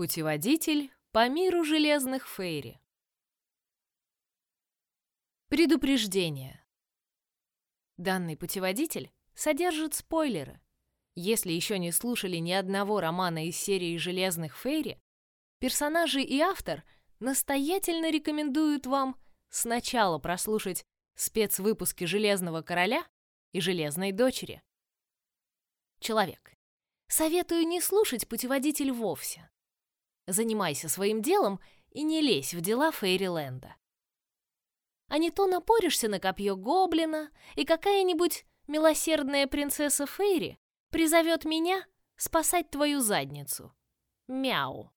Путеводитель по миру железных фейри. Предупреждение. Данный путеводитель содержит спойлеры. Если еще не слушали ни одного романа из серии «Железных фейри», персонажи и автор настоятельно рекомендуют вам сначала прослушать спецвыпуски «Железного короля» и «Железной дочери». Человек. Советую не слушать путеводитель вовсе. Занимайся своим делом и не лезь в дела Фейриленда. А не то напоришься на копье гоблина, и какая-нибудь милосердная принцесса Фейри призовет меня спасать твою задницу. Мяу.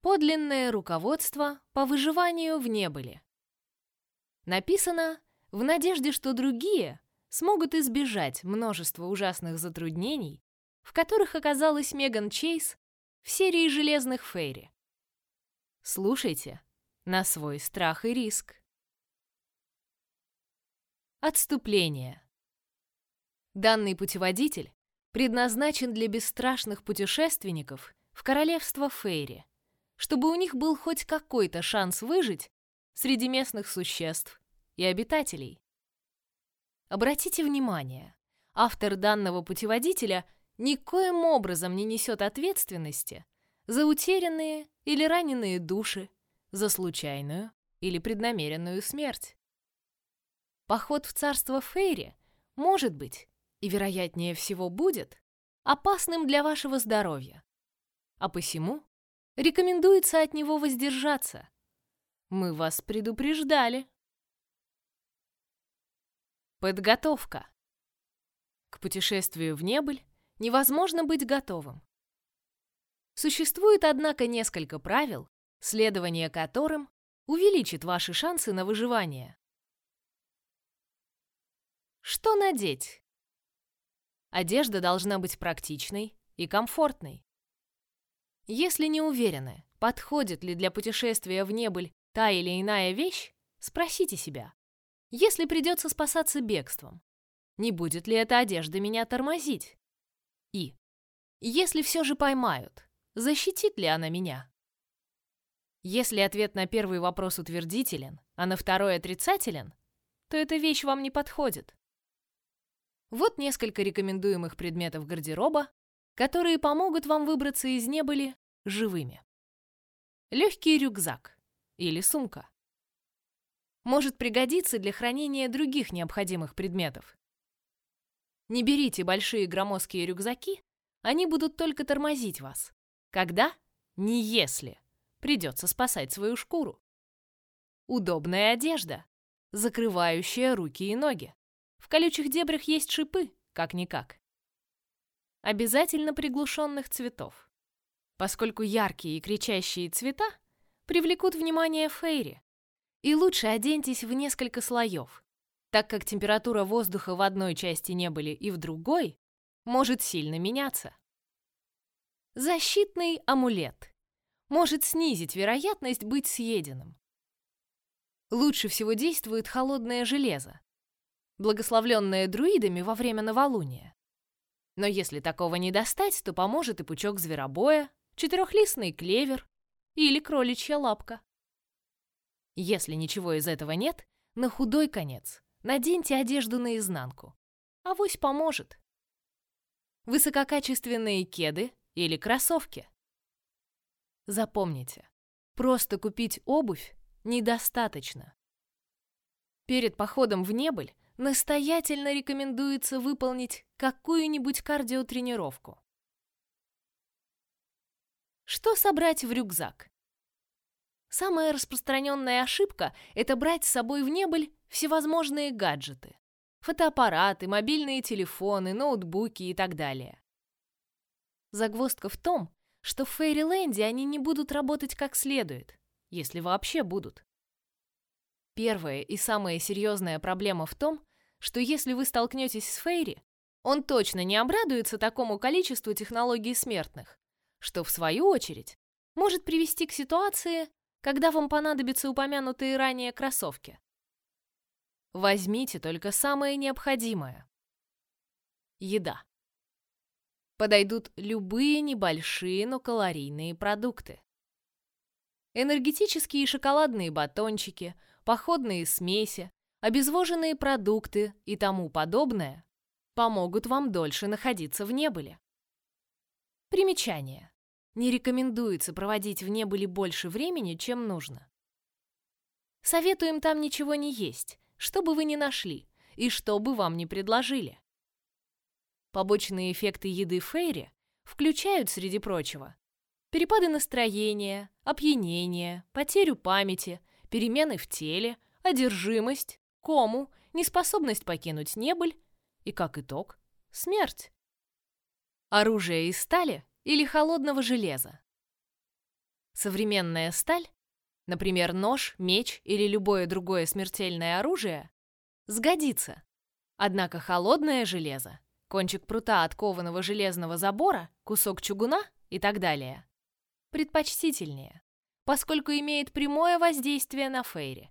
Подлинное руководство по выживанию в небыле. Написано в надежде, что другие смогут избежать множества ужасных затруднений, в которых оказалась Меган Чейз в серии «Железных Фейри». Слушайте на свой страх и риск. Отступление. Данный путеводитель предназначен для бесстрашных путешественников в королевство Фейри, чтобы у них был хоть какой-то шанс выжить среди местных существ и обитателей. Обратите внимание, автор данного путеводителя никоим образом не несет ответственности за утерянные или раненые души, за случайную или преднамеренную смерть. Поход в царство Фейри может быть, и вероятнее всего будет, опасным для вашего здоровья. А посему рекомендуется от него воздержаться. Мы вас предупреждали. Подготовка. К путешествию в небыль невозможно быть готовым. Существует, однако, несколько правил, следование которым увеличит ваши шансы на выживание. Что надеть? Одежда должна быть практичной и комфортной. Если не уверены, подходит ли для путешествия в небыль та или иная вещь, спросите себя, если придется спасаться бегством, не будет ли эта одежда меня тормозить? И если все же поймают, защитит ли она меня? Если ответ на первый вопрос утвердителен, а на второй отрицателен, то эта вещь вам не подходит. Вот несколько рекомендуемых предметов гардероба, которые помогут вам выбраться из небыли живыми. Легкий рюкзак или сумка может пригодиться для хранения других необходимых предметов. Не берите большие громоздкие рюкзаки, они будут только тормозить вас. Когда? Не если. Придется спасать свою шкуру. Удобная одежда, закрывающая руки и ноги. В колючих дебрях есть шипы, как-никак. Обязательно приглушенных цветов. Поскольку яркие и кричащие цвета привлекут внимание Фейри, и лучше оденьтесь в несколько слоев, так как температура воздуха в одной части небыли и в другой может сильно меняться. Защитный амулет может снизить вероятность быть съеденным. Лучше всего действует холодное железо, благословленное друидами во время новолуния. Но если такого не достать, то поможет и пучок зверобоя, четырехлистный клевер или кроличья лапка. Если ничего из этого нет, на худой конец наденьте одежду наизнанку. Авось поможет. Высококачественные кеды или кроссовки. Запомните, просто купить обувь недостаточно. Перед походом в небыль настоятельно рекомендуется выполнить какую-нибудь кардиотренировку. Что собрать в рюкзак? Самая распространенная ошибка – это брать с собой в небыль всевозможные гаджеты. Фотоаппараты, мобильные телефоны, ноутбуки и так далее. Загвоздка в том, что в Фейриленде они не будут работать как следует, если вообще будут. Первая и самая серьезная проблема в том, что если вы столкнетесь с Фейри, он точно не обрадуется такому количеству технологий смертных, что в свою очередь может привести к ситуации, когда вам понадобятся упомянутые ранее кроссовки. Возьмите только самое необходимое. Еда. подойдут любые небольшие, но калорийные продукты. Энергетические шоколадные батончики, походные смеси, обезвоженные продукты и тому подобное помогут вам дольше находиться в небыле. Примечание. Не рекомендуется проводить в небыле больше времени, чем нужно. Советуем там ничего не есть, что бы вы ни нашли и что бы вам ни предложили. Побочные эффекты еды Фейри включают, среди прочего, перепады настроения, опьянение, потерю памяти, перемены в теле, одержимость, кому, неспособность покинуть небыль и, как итог, смерть. Оружие из стали или холодного железа. Современная сталь, например, нож, меч или любое другое смертельное оружие, сгодится. Однако холодное железо кончик прута от кованого железного забора, кусок чугуна и так далее. Предпочтительнее, поскольку имеет прямое воздействие на Фейри.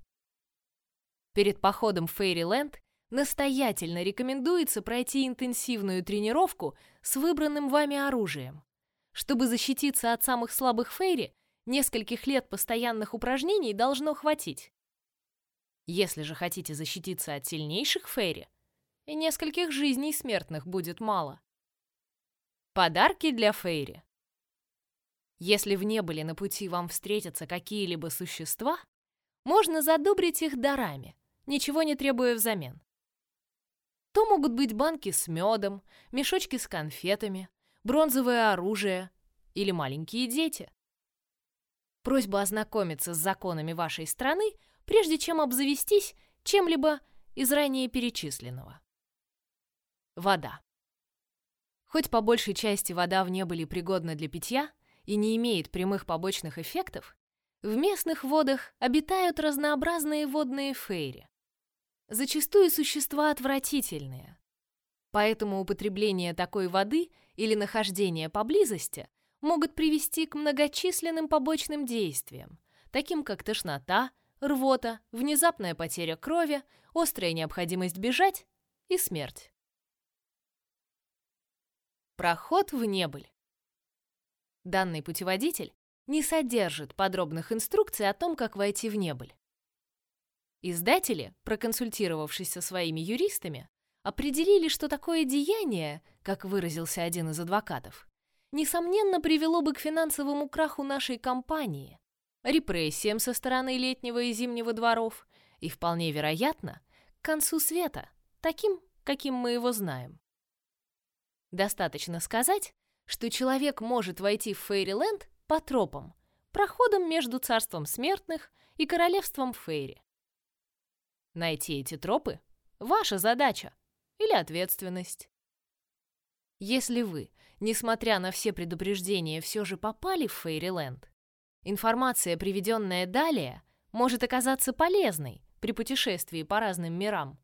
Перед походом в Фейриленд настоятельно рекомендуется пройти интенсивную тренировку с выбранным вами оружием. Чтобы защититься от самых слабых Фейри, нескольких лет постоянных упражнений должно хватить. Если же хотите защититься от сильнейших Фейри, и нескольких жизней смертных будет мало. Подарки для Фейри. Если в небыле на пути вам встретятся какие-либо существа, можно задобрить их дарами, ничего не требуя взамен. То могут быть банки с медом, мешочки с конфетами, бронзовое оружие или маленькие дети. Просьба ознакомиться с законами вашей страны, прежде чем обзавестись чем-либо из ранее перечисленного. Вода. Хоть по большей части вода в небыле пригодна для питья и не имеет прямых побочных эффектов, в местных водах обитают разнообразные водные фейри. Зачастую существа отвратительные. Поэтому употребление такой воды или нахождение поблизости могут привести к многочисленным побочным действиям, таким как тошнота, рвота, внезапная потеря крови, острая необходимость бежать и смерть. Проход в небыль. Данный путеводитель не содержит подробных инструкций о том, как войти в небыль. Издатели, проконсультировавшись со своими юристами, определили, что такое деяние, как выразился один из адвокатов, несомненно привело бы к финансовому краху нашей компании, репрессиям со стороны летнего и зимнего дворов и, вполне вероятно, к концу света, таким, каким мы его знаем. Достаточно сказать, что человек может войти в Фейриленд по тропам, проходом между царством смертных и королевством Фейри. Найти эти тропы – ваша задача или ответственность. Если вы, несмотря на все предупреждения, все же попали в Фейриленд, информация, приведенная далее, может оказаться полезной при путешествии по разным мирам.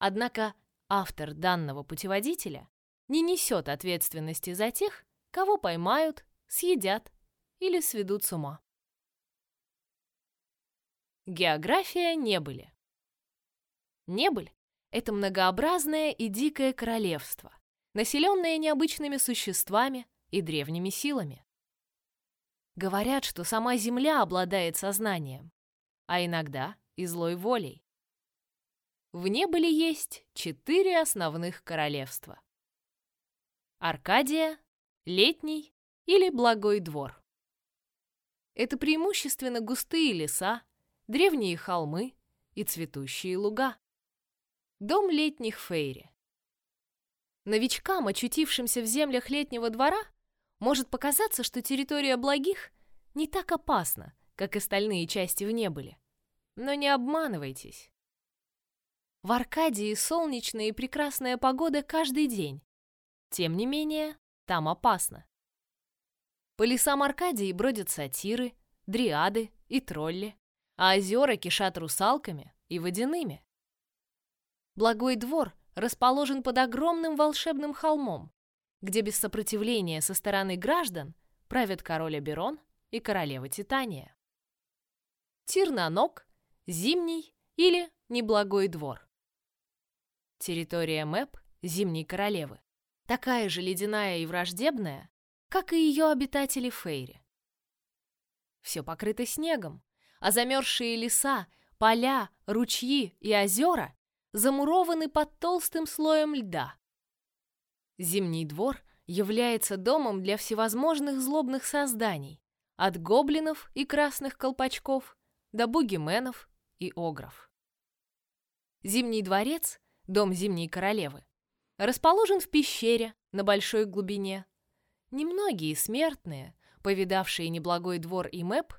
Однако автор данного путеводителя не несет ответственности за тех, кого поймают, съедят или сведут с ума. География Небыли Небыль — это многообразное и дикое королевство, населенное необычными существами и древними силами. Говорят, что сама Земля обладает сознанием, а иногда и злой волей. В Небыле есть четыре основных королевства. Аркадия, Летний или Благой двор. Это преимущественно густые леса, древние холмы и цветущие луга. Дом летних фейри. Новичкам, очутившимся в землях летнего двора, может показаться, что территория благих не так опасна, как остальные части в небыле. Но не обманывайтесь. В Аркадии солнечная и прекрасная погода каждый день. Тем не менее, там опасно. По лесам Аркадии бродят сатиры, дриады и тролли, а озера кишат русалками и водяными. Благой двор расположен под огромным волшебным холмом, где без сопротивления со стороны граждан правят король Аберон и королева Титания. Тирнанок, Зимний или Неблагой двор. Территория Мэп Зимней королевы такая же ледяная и враждебная, как и ее обитатели Фейри. Все покрыто снегом, а замерзшие леса, поля, ручьи и озера замурованы под толстым слоем льда. Зимний двор является домом для всевозможных злобных созданий, от гоблинов и красных колпачков до бугименов и огров. Зимний дворец, дом Зимней королевы, расположен в пещере на большой глубине. Немногие смертные, повидавшие неблагой двор и мэп,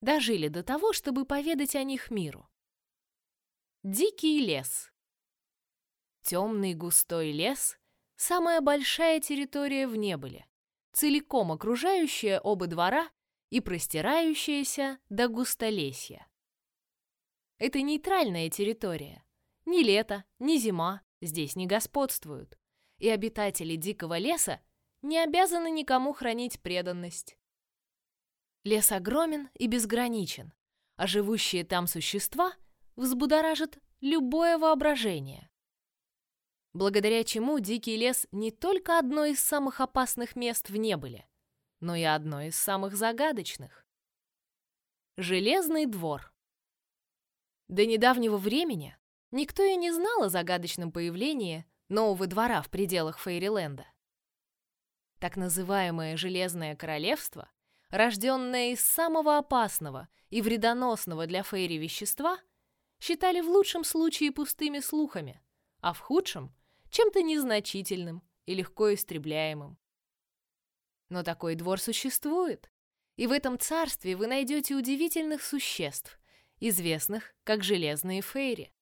дожили до того, чтобы поведать о них миру. Дикий лес. Темный густой лес – самая большая территория в Небыле, целиком окружающая оба двора и простирающаяся до густолесья. Это нейтральная территория. Ни лето, ни зима здесь не господствуют, и обитатели дикого леса не обязаны никому хранить преданность. Лес огромен и безграничен, а живущие там существа взбудоражат любое воображение. Благодаря чему дикий лес не только одно из самых опасных мест в Небыле, но и одно из самых загадочных. Железный двор. До недавнего времени никто и не знал о загадочном появлении нового двора в пределах Фейриленда. Так называемое Железное Королевство рожденное из самого опасного и вредоносного для Фейри вещества, считали в лучшем случае пустыми слухами, а в худшем — чем-то незначительным и легко истребляемым. Но такой двор существует, и в этом царстве вы найдете удивительных существ, известных как Железные Фейри.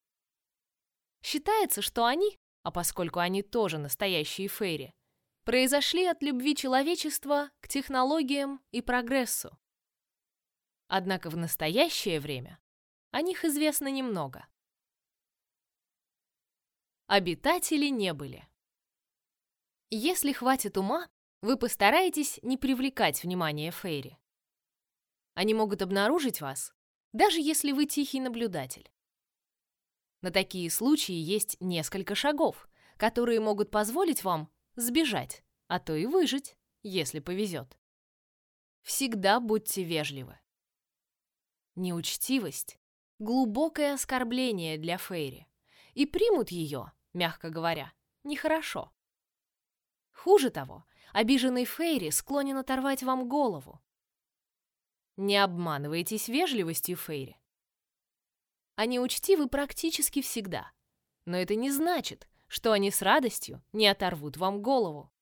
Считается, что они, а поскольку они тоже настоящие Фейри, произошли от любви человечества к технологиям и прогрессу. Однако в настоящее время о них известно немного. Обитатели не были. Если хватит ума, вы постараетесь не привлекать внимание Фейри. Они могут обнаружить вас, даже если вы тихий наблюдатель. На такие случаи есть несколько шагов, которые могут позволить вам сбежать, а то и выжить, если повезет. Всегда будьте вежливы. Неучтивость — глубокое оскорбление для Фейри, и примут ее, мягко говоря, нехорошо. Хуже того, обиженный Фейри склонен оторвать вам голову. Не обманывайтесь вежливостью Фейри. Они учтивы практически всегда, но это не значит, что они с радостью не оторвут вам голову.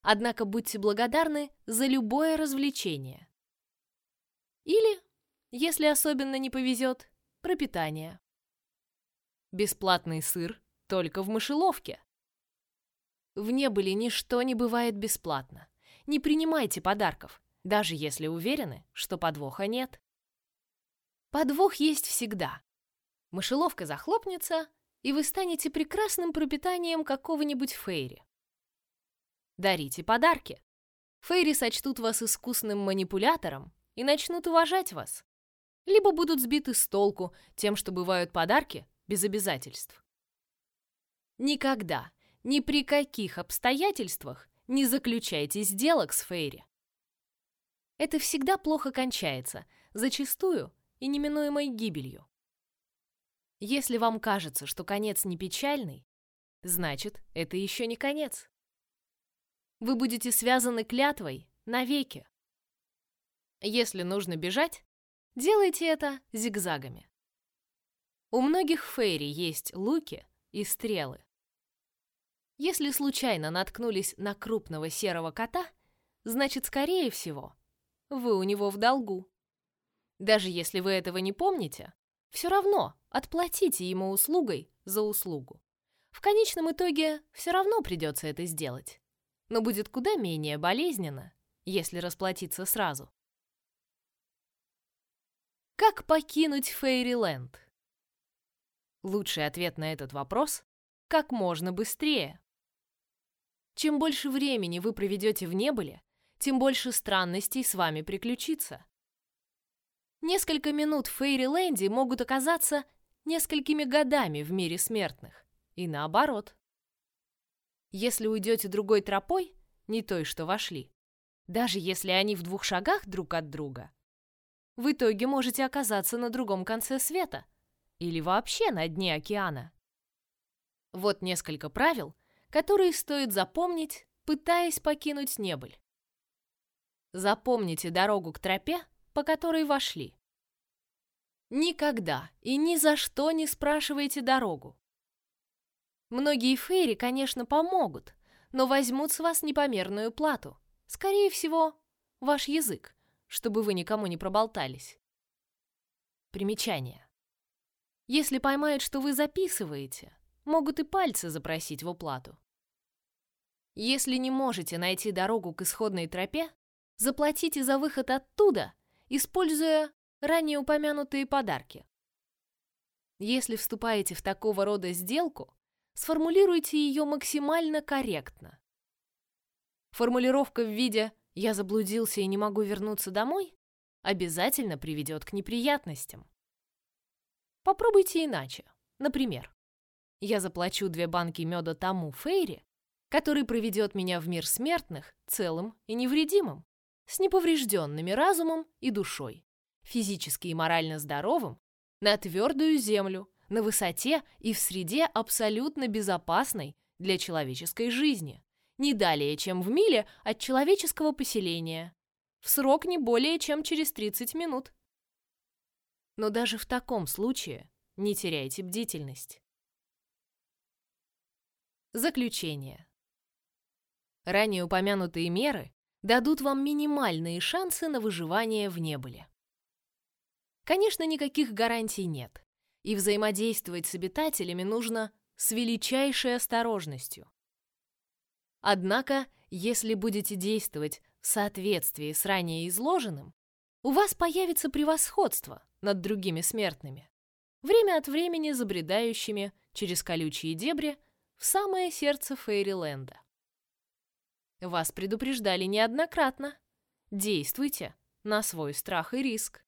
Однако будьте благодарны за любое развлечение. Или, если особенно не повезет, пропитание. Бесплатный сыр только в мышеловке. В небыле ничто не бывает бесплатно. Не принимайте подарков, даже если уверены, что подвоха нет. Подвох есть всегда. Мышеловка захлопнется, и вы станете прекрасным пропитанием какого-нибудь фейри. Дарите подарки. Фейри сочтут вас искусным манипулятором и начнут уважать вас. Либо будут сбиты с толку тем, что бывают подарки без обязательств. Никогда, ни при каких обстоятельствах не заключайте сделок с Фейри. Это всегда плохо кончается, зачастую и неминуемой гибелью. Если вам кажется, что конец не печальный, значит, это еще не конец. Вы будете связаны клятвой навеки. Если нужно бежать, делайте это зигзагами. У многих фейри есть луки и стрелы. Если случайно наткнулись на крупного серого кота, значит, скорее всего, вы у него в долгу. Даже если вы этого не помните, все равно отплатите ему услугой за услугу. В конечном итоге все равно придется это сделать. Но будет куда менее болезненно, если расплатиться сразу. Как покинуть Фейриленд? Лучший ответ на этот вопрос – как можно быстрее. Чем больше времени вы проведете в небыле, тем больше странностей с вами приключится. Несколько минут в Фейриленде могут оказаться несколькими годами в мире смертных. И наоборот. Если уйдете другой тропой, не той, что вошли, даже если они в двух шагах друг от друга, в итоге можете оказаться на другом конце света или вообще на дне океана. Вот несколько правил, которые стоит запомнить, пытаясь покинуть небыль. Запомните дорогу к тропе, по которой вошли. Никогда и ни за что не спрашивайте дорогу. Многие фейри, конечно, помогут, но возьмут с вас непомерную плату. Скорее всего, ваш язык, чтобы вы никому не проболтались. Примечание. Если поймают, что вы записываете, могут и пальцы запросить в уплату. Если не можете найти дорогу к исходной тропе, заплатите за выход оттуда, используя ранее упомянутые подарки. Если вступаете в такого рода сделку, сформулируйте ее максимально корректно. Формулировка в виде «я заблудился и не могу вернуться домой» обязательно приведет к неприятностям. Попробуйте иначе. Например, я заплачу две банки меда тому Фейри, который проведет меня в мир смертных целым и невредимым, с неповрежденными разумом и душой, физически и морально здоровым, на твердую землю, на высоте и в среде абсолютно безопасной для человеческой жизни, не далее, чем в миле от человеческого поселения, в срок не более чем через 30 минут. Но даже в таком случае не теряйте бдительность. Заключение. Ранее упомянутые меры дадут вам минимальные шансы на выживание в небыле. Конечно, никаких гарантий нет, и взаимодействовать с обитателями нужно с величайшей осторожностью. Однако, если будете действовать в соответствии с ранее изложенным, у вас появится превосходство над другими смертными, время от времени забредающими через колючие дебри в самое сердце Фейриленда. Вас предупреждали неоднократно. Действуйте на свой страх и риск.